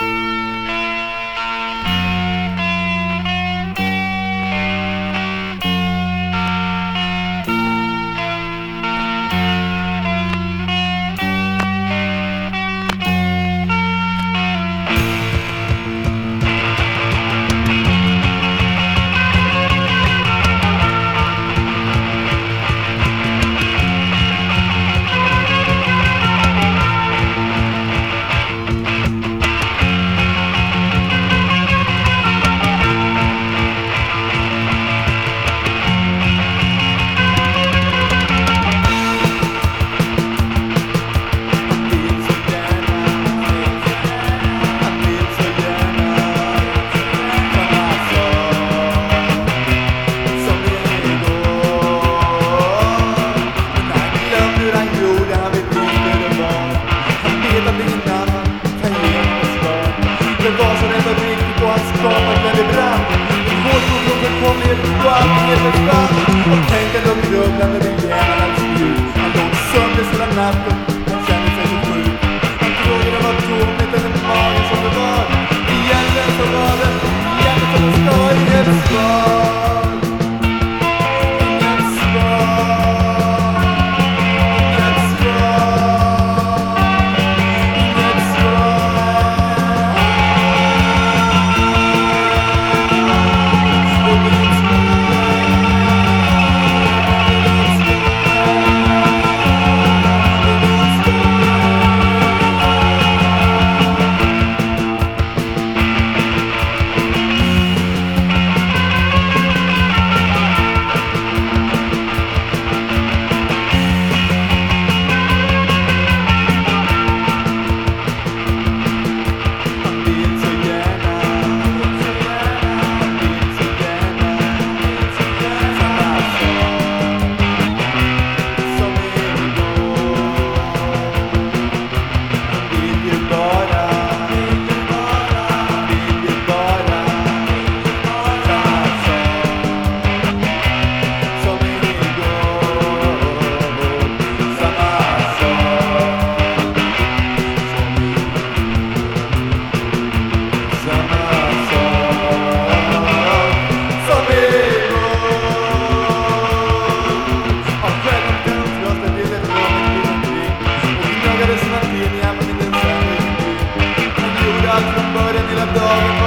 Música walking in the dark. I'm tangled up, you. I don't I'm not the tambore di laddove